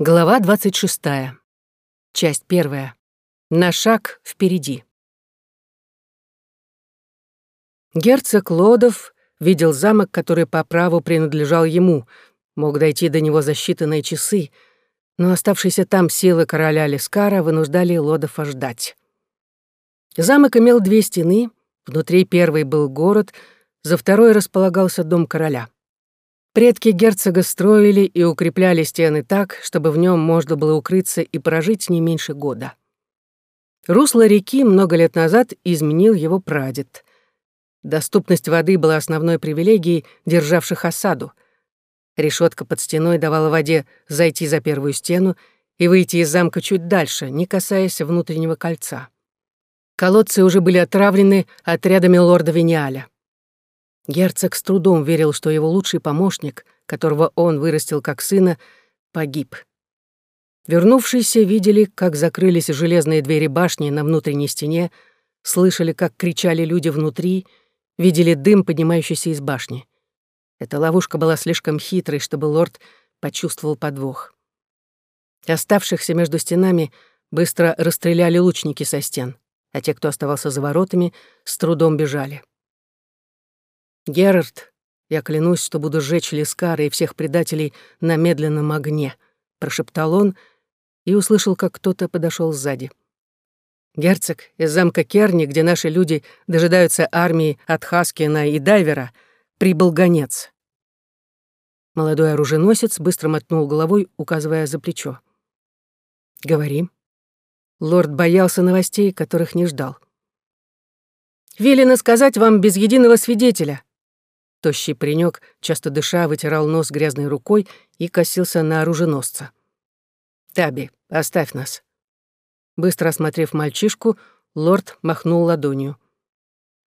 Глава 26. Часть первая. На шаг впереди. Герцог Лодов видел замок, который по праву принадлежал ему, мог дойти до него за считанные часы, но оставшиеся там силы короля Лескара вынуждали Лодова ждать. Замок имел две стены, внутри первой был город, за второй располагался дом короля. Предки герцога строили и укрепляли стены так, чтобы в нем можно было укрыться и прожить не меньше года. Русло реки много лет назад изменил его прадед. Доступность воды была основной привилегией державших осаду. Решетка под стеной давала воде зайти за первую стену и выйти из замка чуть дальше, не касаясь внутреннего кольца. Колодцы уже были отравлены отрядами лорда Вениаля. Герцог с трудом верил, что его лучший помощник, которого он вырастил как сына, погиб. Вернувшиеся видели, как закрылись железные двери башни на внутренней стене, слышали, как кричали люди внутри, видели дым, поднимающийся из башни. Эта ловушка была слишком хитрой, чтобы лорд почувствовал подвох. Оставшихся между стенами быстро расстреляли лучники со стен, а те, кто оставался за воротами, с трудом бежали. «Герард, я клянусь, что буду сжечь Лескара и всех предателей на медленном огне», — прошептал он и услышал, как кто-то подошел сзади. «Герцог, из замка Керни, где наши люди дожидаются армии от Хаскина и Дайвера, прибыл гонец». Молодой оруженосец быстро мотнул головой, указывая за плечо. «Говори». Лорд боялся новостей, которых не ждал. «Велено сказать вам без единого свидетеля», Тощий паренек, часто дыша, вытирал нос грязной рукой и косился на оруженосца. «Таби, оставь нас». Быстро осмотрев мальчишку, лорд махнул ладонью.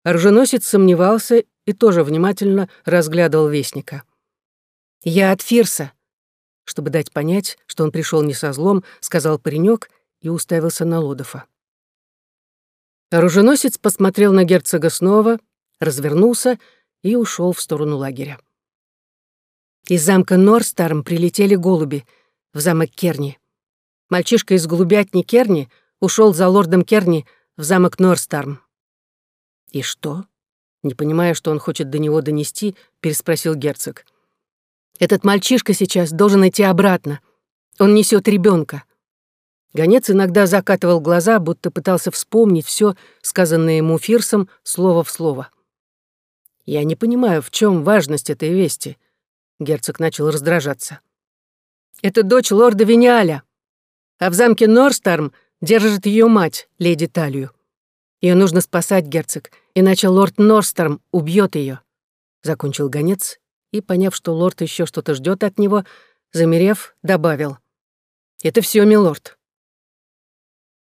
Оруженосец сомневался и тоже внимательно разглядывал вестника. «Я от Фирса», чтобы дать понять, что он пришел не со злом, сказал паренек и уставился на Лодофа. Оруженосец посмотрел на герцога снова, развернулся и ушел в сторону лагеря. Из замка Норстарм прилетели голуби в замок Керни. Мальчишка из голубятни Керни ушел за лордом Керни в замок Норстарм. «И что?» Не понимая, что он хочет до него донести, переспросил герцог. «Этот мальчишка сейчас должен идти обратно. Он несет ребенка. Гонец иногда закатывал глаза, будто пытался вспомнить все, сказанное ему Фирсом, слово в слово. «Я не понимаю, в чем важность этой вести?» Герцог начал раздражаться. «Это дочь лорда Виниаля, а в замке Норстарм держит ее мать, леди Талию. Ее нужно спасать, герцог, иначе лорд Норстарм убьет ее. Закончил гонец и, поняв, что лорд еще что-то ждет от него, замерев, добавил. «Это все, милорд».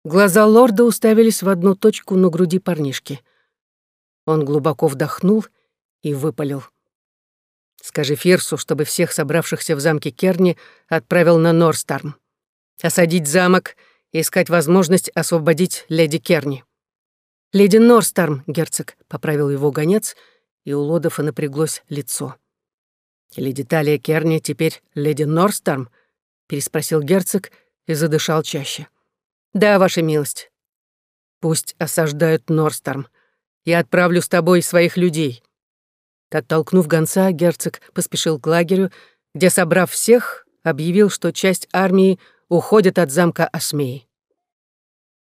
Глаза лорда уставились в одну точку на груди парнишки. Он глубоко вдохнул и выпалил. «Скажи Фирсу, чтобы всех собравшихся в замке Керни отправил на Норстарм. Осадить замок и искать возможность освободить леди Керни». «Леди Норстарм, герцог», — поправил его гонец, и у Лодофа напряглось лицо. «Леди Талия Керни теперь леди Норстарм?» — переспросил герцог и задышал чаще. «Да, ваша милость. Пусть осаждают Норстарм. Я отправлю с тобой своих людей. Оттолкнув гонца, герцог поспешил к лагерю, где, собрав всех, объявил, что часть армии уходит от замка Осмеи.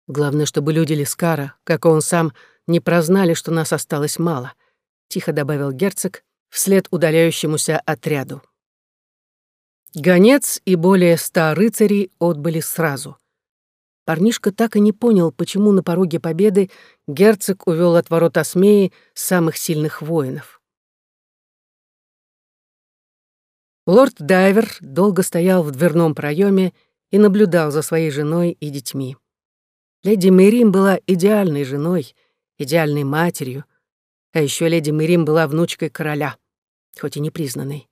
Главное, чтобы люди Лискара, как и он сам, не прознали, что нас осталось мало, тихо добавил герцог вслед удаляющемуся отряду. Гонец и более ста рыцарей отбыли сразу. Парнишка так и не понял, почему на пороге победы герцог увел от ворот Осмеи самых сильных воинов. Лорд Дайвер долго стоял в дверном проеме и наблюдал за своей женой и детьми. Леди Мэрим была идеальной женой, идеальной матерью, а еще леди Мэрим была внучкой короля, хоть и не признанной.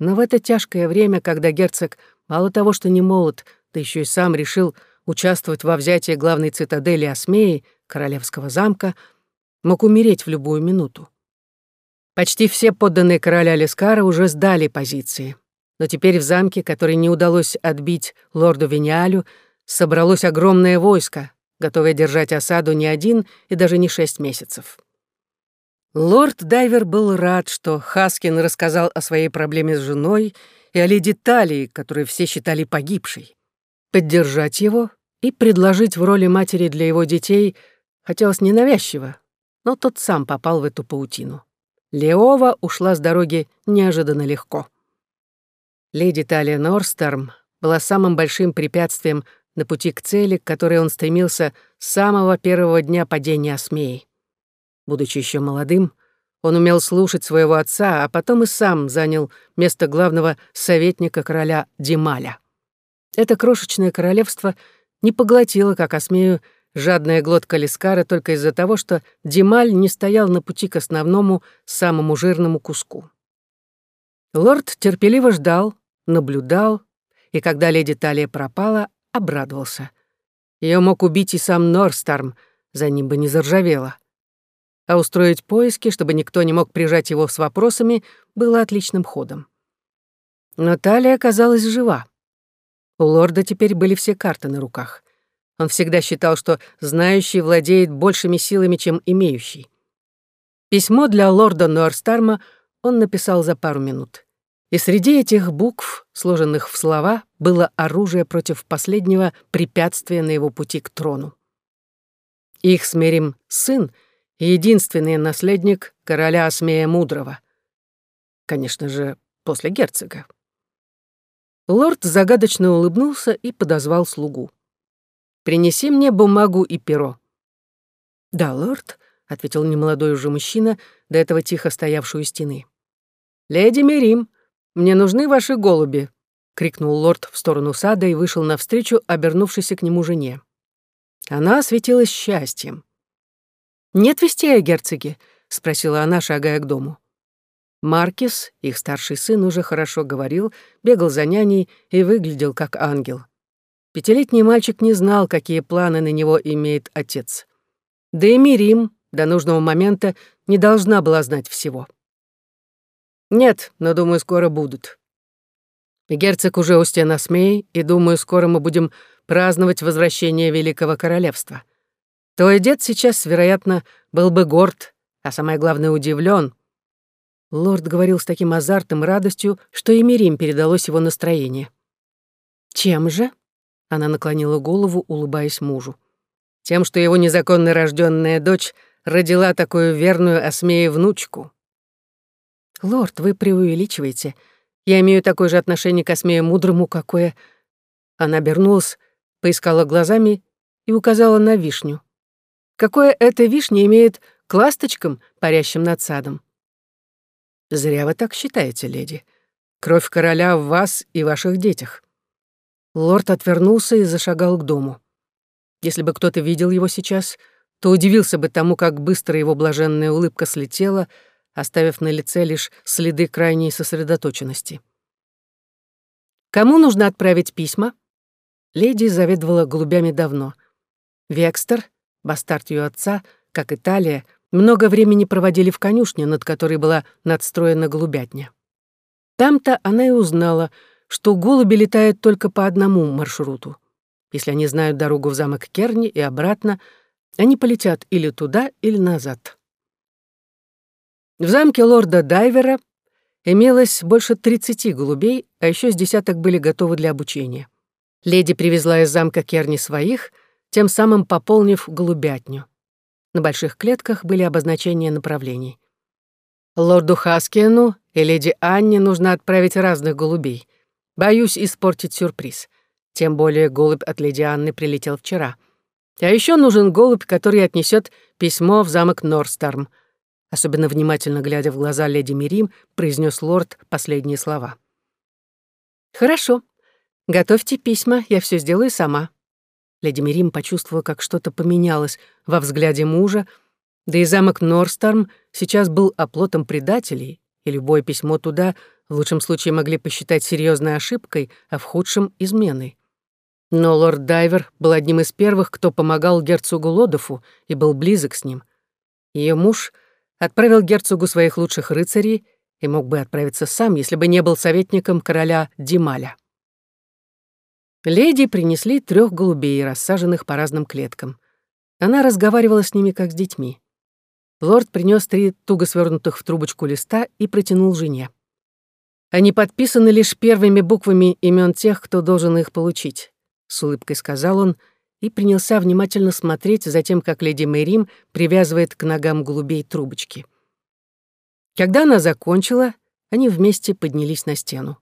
Но в это тяжкое время, когда герцог мало того, что не молод, да еще и сам решил участвовать во взятии главной цитадели Осмеи, королевского замка, мог умереть в любую минуту. Почти все подданные короля Лескара уже сдали позиции. Но теперь в замке, который не удалось отбить лорду Виниалю, собралось огромное войско, готовое держать осаду не один и даже не шесть месяцев. Лорд Дайвер был рад, что Хаскин рассказал о своей проблеме с женой и о леди Талии, которую все считали погибшей. Поддержать его и предложить в роли матери для его детей хотелось ненавязчиво, но тот сам попал в эту паутину. Леова ушла с дороги неожиданно легко. Леди Талия Норстерм была самым большим препятствием на пути к цели, к которой он стремился с самого первого дня падения Осмеи. Будучи еще молодым, он умел слушать своего отца, а потом и сам занял место главного советника короля Дималя. Это крошечное королевство не поглотило, как Осмею, жадная глотка Лискара только из-за того, что Дималь не стоял на пути к основному, самому жирному куску. Лорд терпеливо ждал, наблюдал, и когда леди Талия пропала, обрадовался. Ее мог убить и сам Норстарм, за ним бы не заржавело. А устроить поиски, чтобы никто не мог прижать его с вопросами, было отличным ходом. Но Талия оказалась жива. У лорда теперь были все карты на руках. Он всегда считал, что знающий владеет большими силами, чем имеющий. Письмо для лорда Норстарма он написал за пару минут. И среди этих букв, сложенных в слова, было оружие против последнего препятствия на его пути к трону. Их смерим сын единственный наследник короля Осмея Мудрого. Конечно же, после герцога. Лорд загадочно улыбнулся и подозвал слугу. «Принеси мне бумагу и перо». «Да, лорд», — ответил немолодой уже мужчина, до этого тихо стоявший у стены. «Леди Мерим, мне нужны ваши голуби», — крикнул лорд в сторону сада и вышел навстречу, обернувшейся к нему жене. Она светилась счастьем. «Нет вестей о герцоге?» — спросила она, шагая к дому. Маркис, их старший сын, уже хорошо говорил, бегал за няней и выглядел как ангел. Пятилетний мальчик не знал, какие планы на него имеет отец. Да и Мирим до нужного момента не должна была знать всего. «Нет, но, думаю, скоро будут. Герцог уже у стен Осмей, и, думаю, скоро мы будем праздновать возвращение Великого Королевства. Твой дед сейчас, вероятно, был бы горд, а самое главное, удивлен, Лорд говорил с таким азартом и радостью, что и Мирим передалось его настроение. «Чем же?» — она наклонила голову, улыбаясь мужу. «Тем, что его незаконно рожденная дочь родила такую верную осмею внучку». «Лорд, вы преувеличиваете. Я имею такое же отношение к осмею мудрому, какое...» Она обернулась, поискала глазами и указала на вишню. «Какое эта вишня имеет к ласточкам, парящим над садом?» «Зря вы так считаете, леди. Кровь короля в вас и ваших детях». Лорд отвернулся и зашагал к дому. Если бы кто-то видел его сейчас, то удивился бы тому, как быстро его блаженная улыбка слетела, оставив на лице лишь следы крайней сосредоточенности. «Кому нужно отправить письма?» Леди заведовала голубями давно. Векстер, бастард ее отца, как Италия, много времени проводили в конюшне, над которой была надстроена голубятня. Там-то она и узнала, что голуби летают только по одному маршруту. Если они знают дорогу в замок Керни и обратно, они полетят или туда, или назад. В замке лорда Дайвера имелось больше 30 голубей, а еще с десяток были готовы для обучения. Леди привезла из замка Керни своих, тем самым пополнив голубятню. На больших клетках были обозначения направлений. Лорду Хаскину и леди Анне нужно отправить разных голубей. Боюсь испортить сюрприз. Тем более голубь от леди Анны прилетел вчера. А еще нужен голубь, который отнесет письмо в замок Норстарм. Особенно внимательно глядя в глаза леди Мирим, произнес лорд последние слова. «Хорошо. Готовьте письма, я все сделаю сама», Леди Мирим почувствовала, как что-то поменялось во взгляде мужа, да и замок Норстарм сейчас был оплотом предателей, и любое письмо туда в лучшем случае могли посчитать серьезной ошибкой, а в худшем — изменой. Но лорд Дайвер был одним из первых, кто помогал герцогу Лодофу и был близок с ним. Ее муж отправил герцогу своих лучших рыцарей, и мог бы отправиться сам, если бы не был советником короля Дималя. Леди принесли трех голубей, рассаженных по разным клеткам. Она разговаривала с ними, как с детьми. Лорд принес три туго свернутых в трубочку листа и протянул жене. Они подписаны лишь первыми буквами имен тех, кто должен их получить, с улыбкой сказал он и принялся внимательно смотреть за тем, как леди Мэрим привязывает к ногам голубей трубочки. Когда она закончила, они вместе поднялись на стену.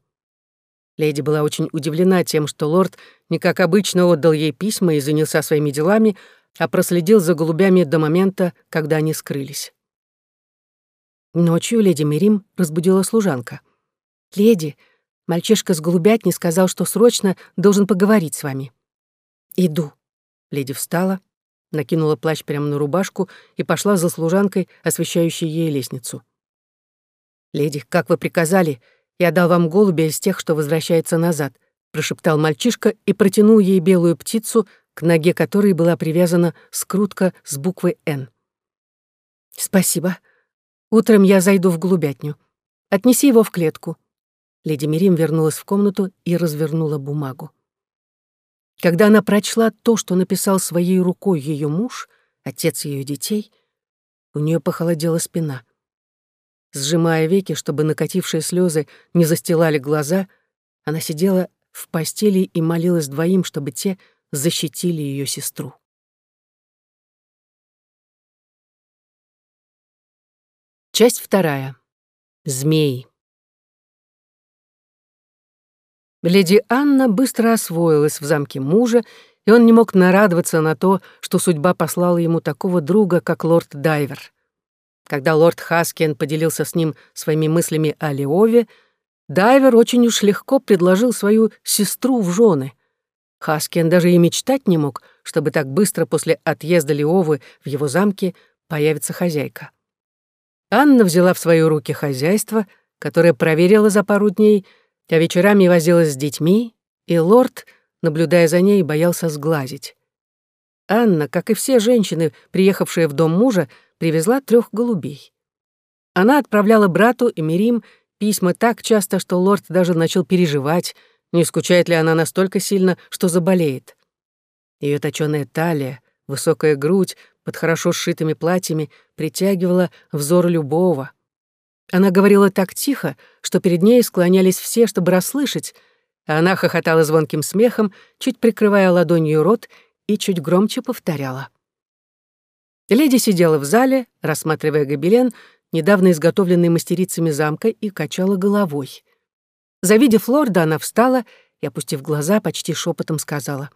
Леди была очень удивлена тем, что лорд не как обычно отдал ей письма и занялся своими делами, а проследил за голубями до момента, когда они скрылись. Ночью леди Мирим разбудила служанка. «Леди, мальчишка с голубятни сказал, что срочно должен поговорить с вами». «Иду». Леди встала, накинула плащ прямо на рубашку и пошла за служанкой, освещающей ей лестницу. «Леди, как вы приказали, я дал вам голубя из тех, что возвращается назад», прошептал мальчишка и протянул ей белую птицу, к ноге которой была привязана скрутка с буквой «Н». «Спасибо. Утром я зайду в голубятню. Отнеси его в клетку». Леди Мирим вернулась в комнату и развернула бумагу. Когда она прочла то, что написал своей рукой ее муж, отец ее детей, у нее похолодела спина. Сжимая веки, чтобы накатившие слезы не застилали глаза, она сидела в постели и молилась двоим, чтобы те защитили ее сестру. Часть вторая. Змеи. Леди Анна быстро освоилась в замке мужа, и он не мог нарадоваться на то, что судьба послала ему такого друга, как лорд Дайвер. Когда лорд Хаскин поделился с ним своими мыслями о Леове, Дайвер очень уж легко предложил свою сестру в жены. Хаскин даже и мечтать не мог, чтобы так быстро после отъезда Леовы в его замке появится хозяйка. Анна взяла в свои руки хозяйство, которое проверила за пару дней, а вечерами возилась с детьми, и лорд, наблюдая за ней, боялся сглазить. Анна, как и все женщины, приехавшие в дом мужа, привезла трех голубей. Она отправляла брату и Мирим письма так часто, что лорд даже начал переживать, не скучает ли она настолько сильно, что заболеет. Ее точёная талия, высокая грудь под хорошо сшитыми платьями притягивала взор любого. Она говорила так тихо, что перед ней склонялись все, чтобы расслышать, а она хохотала звонким смехом, чуть прикрывая ладонью рот и чуть громче повторяла. Леди сидела в зале, рассматривая гобелен, недавно изготовленный мастерицами замка, и качала головой. Завидев лорда, она встала и, опустив глаза, почти шепотом сказала.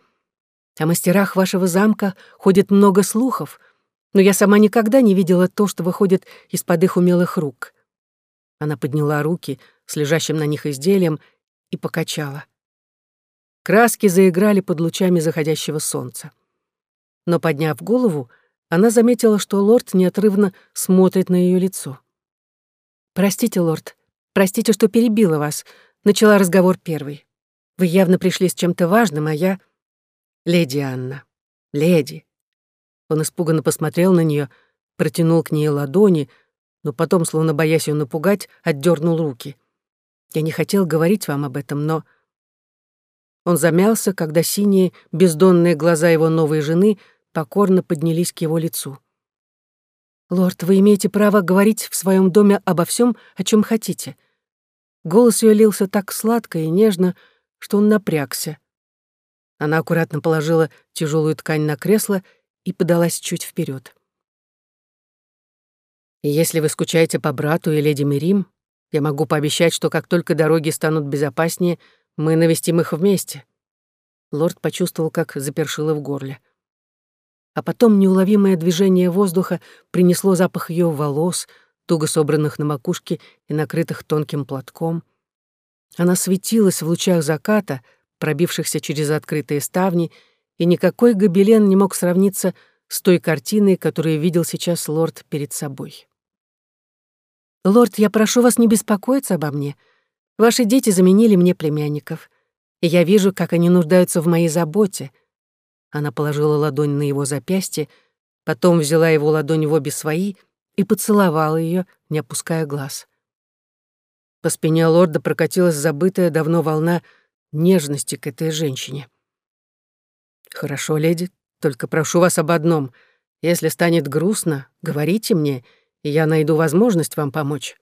«О мастерах вашего замка ходит много слухов, но я сама никогда не видела то, что выходит из-под их умелых рук». Она подняла руки с лежащим на них изделием и покачала. Краски заиграли под лучами заходящего солнца. Но, подняв голову, она заметила, что лорд неотрывно смотрит на ее лицо. «Простите, лорд, простите, что перебила вас», — начала разговор первый. «Вы явно пришли с чем-то важным, а я...» «Леди Анна, леди». Он испуганно посмотрел на нее, протянул к ней ладони, но потом, словно боясь ее напугать, отдернул руки. «Я не хотел говорить вам об этом, но...» Он замялся, когда синие, бездонные глаза его новой жены — покорно поднялись к его лицу. «Лорд, вы имеете право говорить в своем доме обо всем, о чем хотите». Голос ее лился так сладко и нежно, что он напрягся. Она аккуратно положила тяжелую ткань на кресло и подалась чуть вперед. «Если вы скучаете по брату и леди Мирим, я могу пообещать, что как только дороги станут безопаснее, мы навестим их вместе». Лорд почувствовал, как запершило в горле а потом неуловимое движение воздуха принесло запах ее волос, туго собранных на макушке и накрытых тонким платком. Она светилась в лучах заката, пробившихся через открытые ставни, и никакой гобелен не мог сравниться с той картиной, которую видел сейчас лорд перед собой. «Лорд, я прошу вас не беспокоиться обо мне. Ваши дети заменили мне племянников, и я вижу, как они нуждаются в моей заботе», она положила ладонь на его запястье, потом взяла его ладонь в обе свои и поцеловала ее, не опуская глаз. По спине лорда прокатилась забытая давно волна нежности к этой женщине. «Хорошо, леди, только прошу вас об одном. Если станет грустно, говорите мне, я найду возможность вам помочь».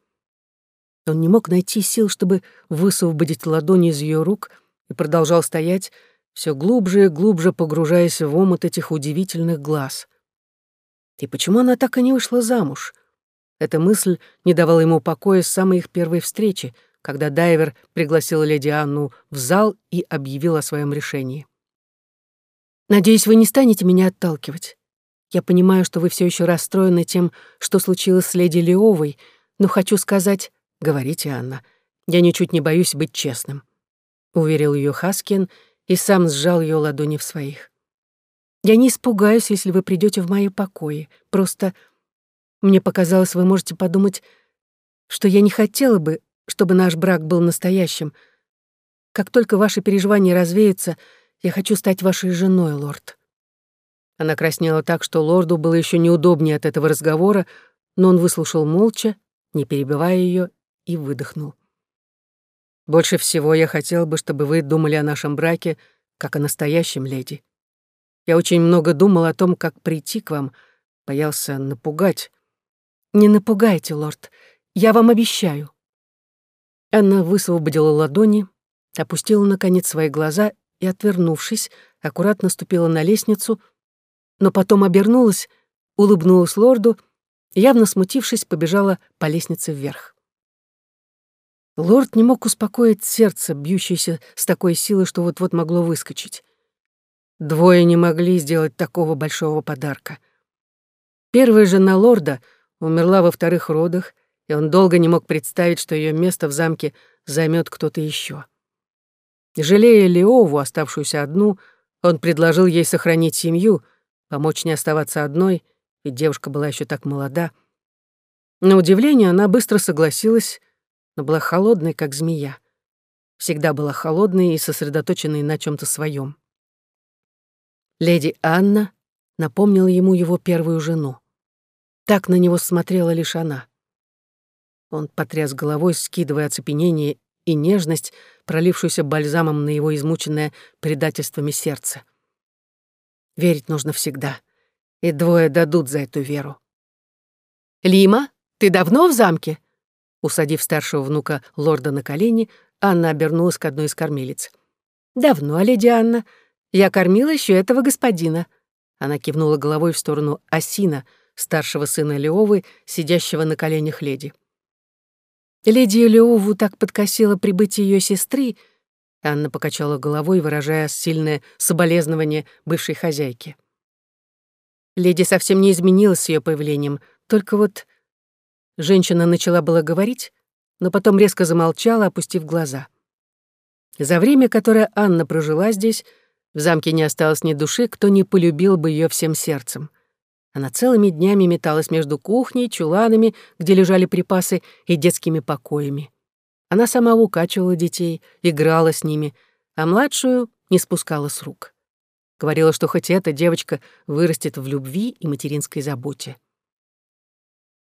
Он не мог найти сил, чтобы высвободить ладони из ее рук, и продолжал стоять, все глубже и глубже погружаясь в омут этих удивительных глаз. И почему она так и не вышла замуж? Эта мысль не давала ему покоя с самой их первой встречи, когда Дайвер пригласил леди Анну в зал и объявил о своем решении. «Надеюсь, вы не станете меня отталкивать. Я понимаю, что вы все еще расстроены тем, что случилось с леди Леовой, но хочу сказать, «Говорите, Анна, я ничуть не боюсь быть честным», — уверил ее Хаскин и сам сжал ее ладони в своих. «Я не испугаюсь, если вы придете в мои покои. Просто мне показалось, вы можете подумать, что я не хотела бы, чтобы наш брак был настоящим. Как только ваши переживания развеются, я хочу стать вашей женой, лорд». Она краснела так, что лорду было еще неудобнее от этого разговора, но он выслушал молча, не перебивая ее и выдохнул. «Больше всего я хотел бы, чтобы вы думали о нашем браке, как о настоящем леди. Я очень много думал о том, как прийти к вам, боялся напугать». «Не напугайте, лорд, я вам обещаю». Анна высвободила ладони, опустила, наконец, свои глаза и, отвернувшись, аккуратно ступила на лестницу, но потом обернулась, улыбнулась лорду, явно смутившись, побежала по лестнице вверх. Лорд не мог успокоить сердце, бьющееся с такой силой, что вот-вот могло выскочить. Двое не могли сделать такого большого подарка. Первая жена лорда умерла во вторых родах, и он долго не мог представить, что ее место в замке займет кто-то еще. Жалея Леову, оставшуюся одну, он предложил ей сохранить семью, помочь не оставаться одной, ведь девушка была еще так молода. На удивление она быстро согласилась, но была холодной, как змея. Всегда была холодной и сосредоточенной на чем то своем. Леди Анна напомнила ему его первую жену. Так на него смотрела лишь она. Он потряс головой, скидывая оцепенение и нежность, пролившуюся бальзамом на его измученное предательствами сердце. Верить нужно всегда, и двое дадут за эту веру. «Лима, ты давно в замке?» Усадив старшего внука лорда на колени, Анна обернулась к одной из кормилиц. «Давно, леди Анна. Я кормила еще этого господина». Она кивнула головой в сторону Осина, старшего сына Леовы, сидящего на коленях леди. Леди Леову так подкосило прибытие ее сестры, Анна покачала головой, выражая сильное соболезнование бывшей хозяйки. Леди совсем не изменилась с ее появлением, только вот Женщина начала было говорить, но потом резко замолчала, опустив глаза. За время, которое Анна прожила здесь, в замке не осталось ни души, кто не полюбил бы ее всем сердцем. Она целыми днями металась между кухней, чуланами, где лежали припасы, и детскими покоями. Она сама укачивала детей, играла с ними, а младшую не спускала с рук. Говорила, что хоть эта девочка вырастет в любви и материнской заботе.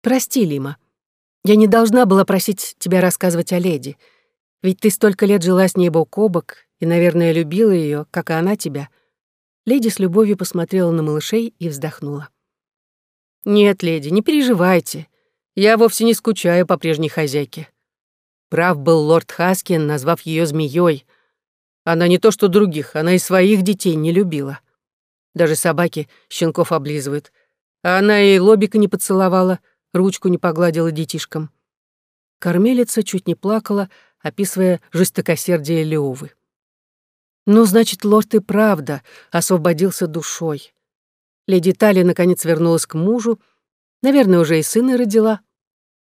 Прости, Лима. Я не должна была просить тебя рассказывать о леди. Ведь ты столько лет жила с ней бок о бок и, наверное, любила ее, как и она тебя. Леди с любовью посмотрела на малышей и вздохнула. «Нет, леди, не переживайте. Я вовсе не скучаю по прежней хозяйке. Прав был лорд Хаскин, назвав ее змеей. Она не то что других, она и своих детей не любила. Даже собаки щенков облизывают. А она и лобика не поцеловала, ручку не погладила детишкам. Кормилица чуть не плакала, описывая жестокосердие Леовы. Ну, значит, лорд и правда освободился душой. Леди Талия наконец вернулась к мужу, наверное, уже и сына родила.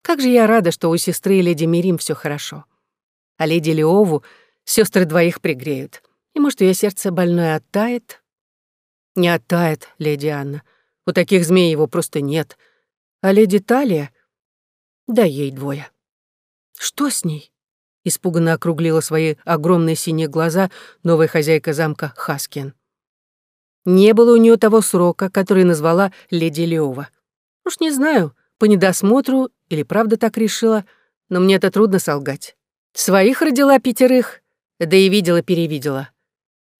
Как же я рада, что у сестры леди Мирим все хорошо. А леди Леову сестры двоих пригреют. И, может, ее сердце больное оттает? Не оттает, леди Анна. У таких змей его просто нет — а леди Талия? Да ей двое. Что с ней? Испуганно округлила свои огромные синие глаза новая хозяйка замка Хаскин. Не было у нее того срока, который назвала леди Леова. Уж не знаю, по недосмотру или правда так решила, но мне это трудно солгать. Своих родила пятерых, да и видела-перевидела.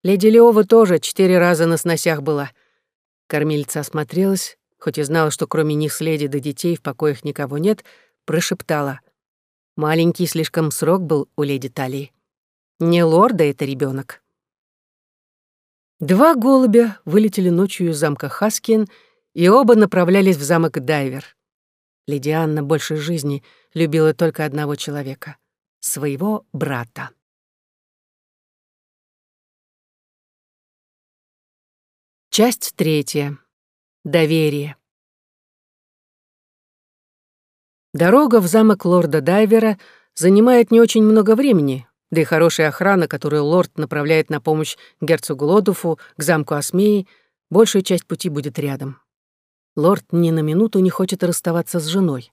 Леди Леова тоже четыре раза на сносях была. Кормильца осмотрелась, хоть и знала, что кроме них с леди до детей в покоях никого нет, прошептала. Маленький слишком срок был у леди Талии. Не лорда это ребенок. Два голубя вылетели ночью из замка Хаскин, и оба направлялись в замок Дайвер. Леди Анна больше жизни любила только одного человека — своего брата. Часть третья. Доверие. Дорога в замок лорда Дайвера занимает не очень много времени, да и хорошая охрана, которую лорд направляет на помощь герцогу Лодуфу к замку Осмеи, большая часть пути будет рядом. Лорд ни на минуту не хочет расставаться с женой.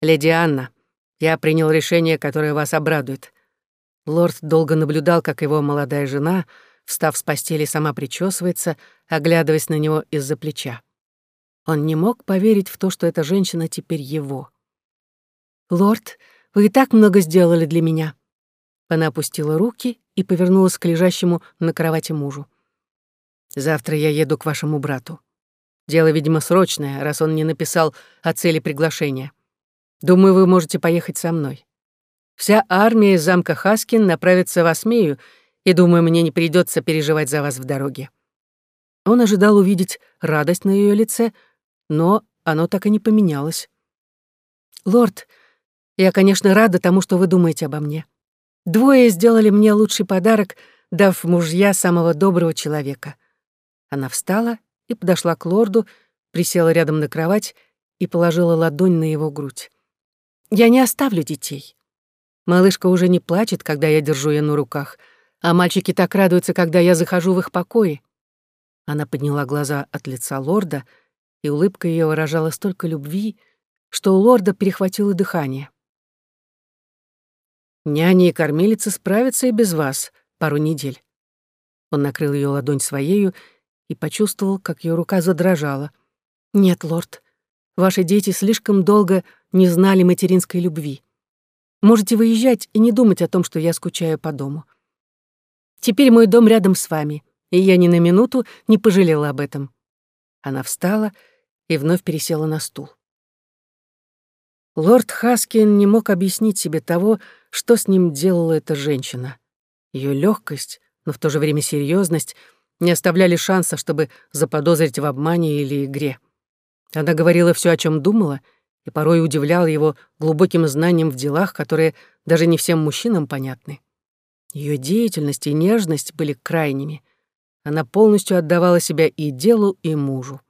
«Леди Анна, я принял решение, которое вас обрадует». Лорд долго наблюдал, как его молодая жена, встав с постели, сама причесывается, оглядываясь на него из-за плеча. Он не мог поверить в то, что эта женщина теперь его. «Лорд, вы и так много сделали для меня». Она опустила руки и повернулась к лежащему на кровати мужу. «Завтра я еду к вашему брату. Дело, видимо, срочное, раз он не написал о цели приглашения. Думаю, вы можете поехать со мной. Вся армия из замка Хаскин направится в Осмею, и, думаю, мне не придется переживать за вас в дороге». Он ожидал увидеть радость на ее лице, но оно так и не поменялось. «Лорд, я, конечно, рада тому, что вы думаете обо мне. Двое сделали мне лучший подарок, дав мужья самого доброго человека». Она встала и подошла к лорду, присела рядом на кровать и положила ладонь на его грудь. «Я не оставлю детей. Малышка уже не плачет, когда я держу ее на руках, а мальчики так радуются, когда я захожу в их покои». Она подняла глаза от лица лорда — и улыбка ее выражала столько любви, что у лорда перехватило дыхание. «Няни и кормилицы справятся и без вас пару недель». Он накрыл ее ладонь своею и почувствовал, как ее рука задрожала. «Нет, лорд, ваши дети слишком долго не знали материнской любви. Можете выезжать и не думать о том, что я скучаю по дому. Теперь мой дом рядом с вами, и я ни на минуту не пожалела об этом». Она встала и вновь пересела на стул. Лорд Хаскин не мог объяснить себе того, что с ним делала эта женщина. Ее легкость, но в то же время серьезность не оставляли шанса, чтобы заподозрить в обмане или игре. Она говорила все, о чем думала, и порой удивляла его глубоким знанием в делах, которые даже не всем мужчинам понятны. Ее деятельность и нежность были крайними. Она полностью отдавала себя и делу, и мужу.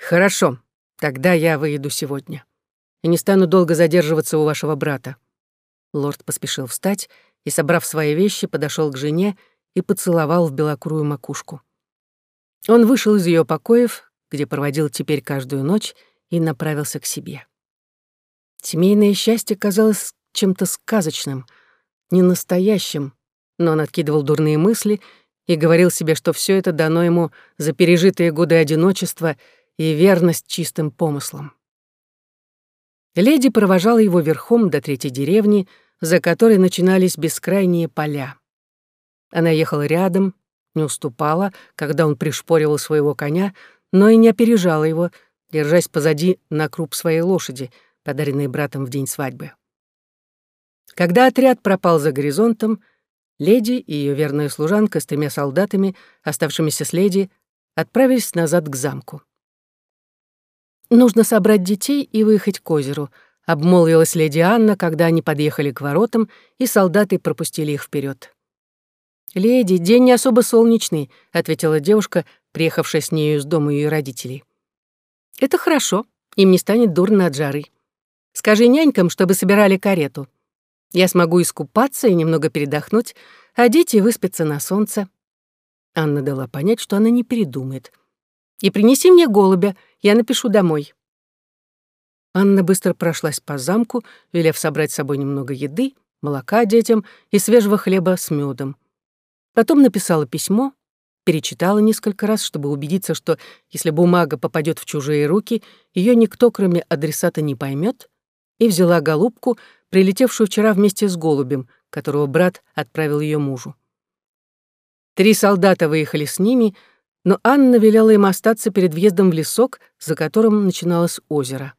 «Хорошо, тогда я выеду сегодня. И не стану долго задерживаться у вашего брата». Лорд поспешил встать и, собрав свои вещи, подошел к жене и поцеловал в белокурую макушку. Он вышел из ее покоев, где проводил теперь каждую ночь, и направился к себе. Семейное счастье казалось чем-то сказочным, ненастоящим, но он откидывал дурные мысли и говорил себе, что все это дано ему за пережитые годы одиночества — и верность чистым помыслам. Леди провожала его верхом до третьей деревни, за которой начинались бескрайние поля. Она ехала рядом, не уступала, когда он пришпоривал своего коня, но и не опережала его, держась позади на круп своей лошади, подаренной братом в день свадьбы. Когда отряд пропал за горизонтом, леди и ее верная служанка с тремя солдатами, оставшимися с леди, отправились назад к замку. «Нужно собрать детей и выехать к озеру», — обмолвилась леди Анна, когда они подъехали к воротам, и солдаты пропустили их вперед. «Леди, день не особо солнечный», — ответила девушка, приехавшая с нею из дома ее родителей. «Это хорошо, им не станет дурно от жары. Скажи нянькам, чтобы собирали карету. Я смогу искупаться и немного передохнуть, а дети выспятся на солнце». Анна дала понять, что она не передумает. «И принеси мне голубя, я напишу домой». Анна быстро прошлась по замку, велев собрать с собой немного еды, молока детям и свежего хлеба с медом. Потом написала письмо, перечитала несколько раз, чтобы убедиться, что если бумага попадет в чужие руки, ее никто, кроме адресата, не поймет, и взяла голубку, прилетевшую вчера вместе с голубем, которого брат отправил ее мужу. Три солдата выехали с ними, но Анна велела им остаться перед въездом в лесок, за которым начиналось озеро.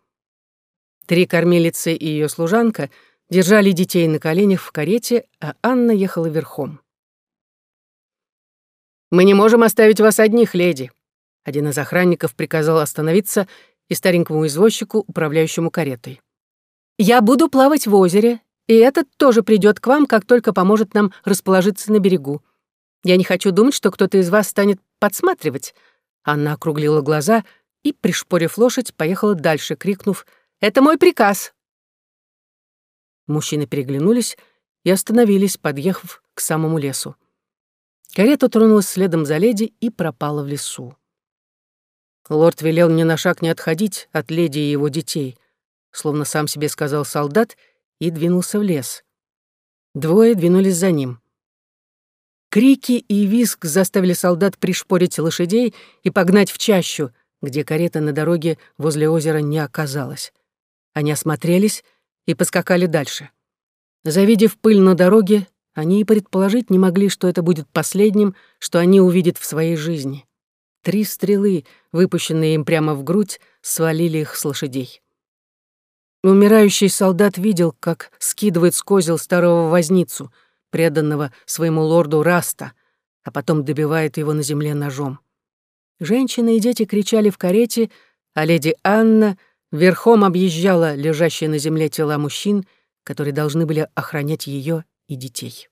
Три кормилицы и ее служанка держали детей на коленях в карете, а Анна ехала верхом. «Мы не можем оставить вас одних, леди», один из охранников приказал остановиться и старенькому извозчику, управляющему каретой. «Я буду плавать в озере, и этот тоже придет к вам, как только поможет нам расположиться на берегу. Я не хочу думать, что кто-то из вас станет подсматривать». Анна округлила глаза и, пришпорив лошадь, поехала дальше, крикнув «Это мой приказ!». Мужчины переглянулись и остановились, подъехав к самому лесу. Карета тронулась следом за леди и пропала в лесу. Лорд велел ни на шаг не отходить от леди и его детей, словно сам себе сказал солдат, и двинулся в лес. Двое двинулись за ним. Крики и визг заставили солдат пришпорить лошадей и погнать в чащу, где карета на дороге возле озера не оказалась. Они осмотрелись и поскакали дальше. Завидев пыль на дороге, они и предположить не могли, что это будет последним, что они увидят в своей жизни. Три стрелы, выпущенные им прямо в грудь, свалили их с лошадей. Умирающий солдат видел, как скидывает с козел старого возницу, преданного своему лорду Раста, а потом добивает его на земле ножом. Женщины и дети кричали в карете, а леди Анна верхом объезжала лежащие на земле тела мужчин, которые должны были охранять ее и детей.